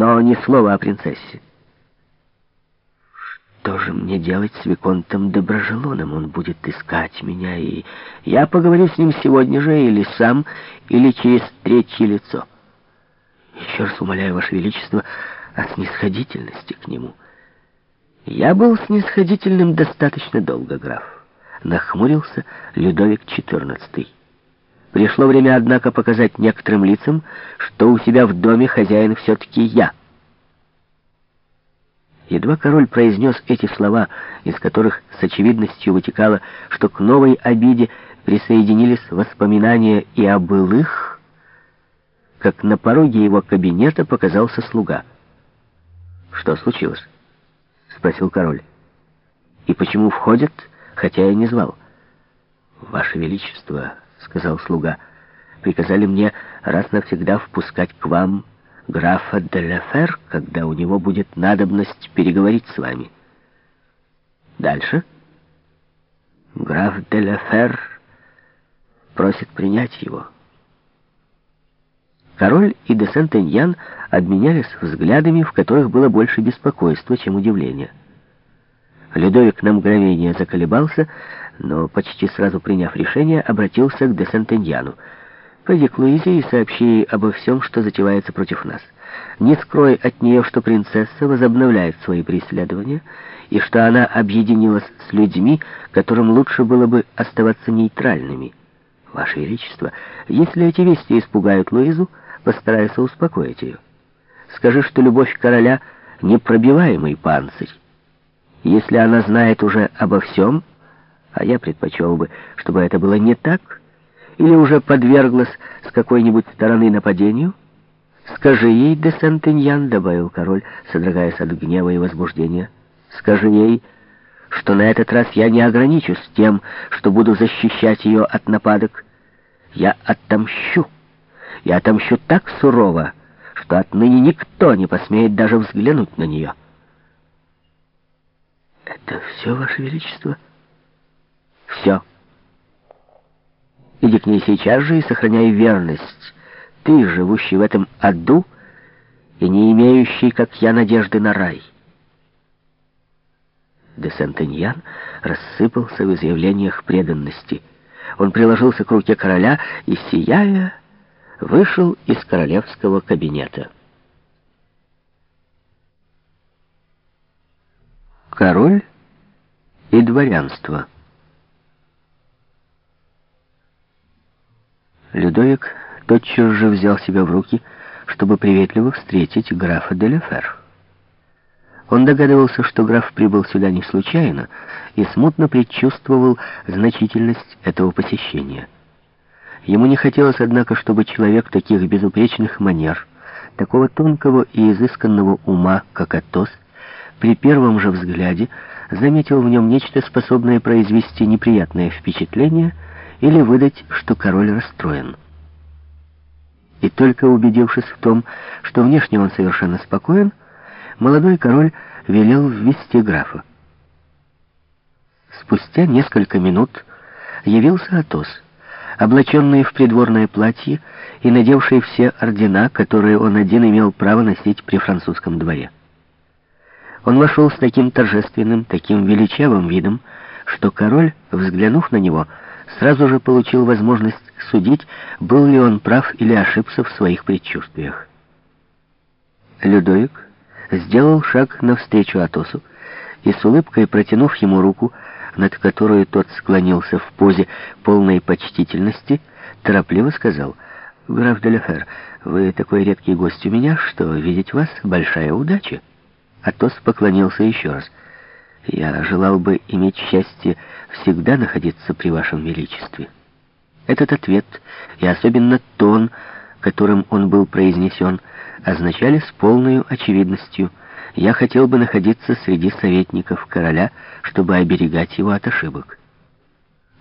но ни слова о принцессе. Что же мне делать с Виконтом Доброжелоном? Он будет искать меня, и я поговорю с ним сегодня же, или сам, или через третье лицо. Еще раз умоляю, Ваше Величество, о снисходительности к нему. Я был снисходительным достаточно долго, граф. Нахмурился Людовик XIV. Пришло время, однако, показать некоторым лицам, что у себя в доме хозяин все-таки я. Едва король произнес эти слова, из которых с очевидностью вытекало, что к новой обиде присоединились воспоминания и о былых, как на пороге его кабинета показался слуга. «Что случилось?» — спросил король. «И почему входят, хотя я не звал?» «Ваше Величество», — сказал слуга, — «приказали мне раз навсегда впускать к вам графа де Лефер, когда у него будет надобность переговорить с вами». «Дальше?» «Граф де Лефер просит принять его». Король и де Сентеньян обменялись взглядами, в которых было больше беспокойства, чем удивления. Людовик на мгновение заколебался, но почти сразу приняв решение, обратился к де Сентеньяну. «Пойди к Луизе и сообщи обо всем, что затевается против нас. Не скрой от нее, что принцесса возобновляет свои преследования, и что она объединилась с людьми, которым лучше было бы оставаться нейтральными. Ваше Величество, если эти вести испугают Луизу, постарайся успокоить ее. Скажи, что любовь короля — непробиваемый панцирь. Если она знает уже обо всем, а я предпочел бы, чтобы это было не так, или уже подверглась с какой-нибудь стороны нападению, скажи ей, де Сентеньян, — добавил король, содрогаясь от гнева и возбуждения, — скажи ей, что на этот раз я не ограничусь тем, что буду защищать ее от нападок. Я отомщу. Я отомщу так сурово, что отныне никто не посмеет даже взглянуть на нее. Это все, Ваше Величество? Все. Иди к ней сейчас же и сохраняй верность. Ты, живущий в этом аду и не имеющий, как я, надежды на рай. Де Сентеньян рассыпался в изъявлениях преданности. Он приложился к руке короля и, сияя, вышел из королевского кабинета. Король и дворянство Людовик тотчас же взял себя в руки, чтобы приветливо встретить графа де Лефер. Он догадывался, что граф прибыл сюда не случайно, и смутно предчувствовал значительность этого посещения. Ему не хотелось, однако, чтобы человек таких безупречных манер, такого тонкого и изысканного ума, как Атос, при первом же взгляде заметил в нем нечто, способное произвести неприятное впечатление или выдать, что король расстроен. И только убедившись в том, что внешне он совершенно спокоен, молодой король велел ввести графа. Спустя несколько минут явился Атос — облаченный в придворное платье и надевший все ордена, которые он один имел право носить при французском дворе. Он вошел с таким торжественным, таким величавым видом, что король, взглянув на него, сразу же получил возможность судить, был ли он прав или ошибся в своих предчувствиях. Людовик сделал шаг навстречу Атосу и с улыбкой, протянув ему руку, над которую тот склонился в позе полной почтительности, торопливо сказал, «Граф Деляфер, вы такой редкий гость у меня, что видеть вас — большая удача». Атос поклонился еще раз. «Я желал бы иметь счастье всегда находиться при вашем величестве». Этот ответ, и особенно тон, которым он был произнесен, означали с полной очевидностью — я хотел бы находиться среди советников короля, чтобы оберегать его от ошибок.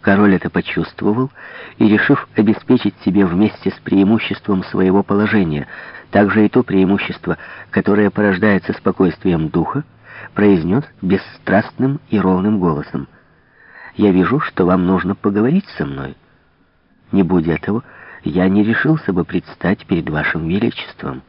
Король это почувствовал и, решив обеспечить себе вместе с преимуществом своего положения, также и то преимущество, которое порождается спокойствием духа, произнес бесстрастным и ровным голосом. «Я вижу, что вам нужно поговорить со мной. Не будь этого, я не решился бы предстать перед вашим величеством».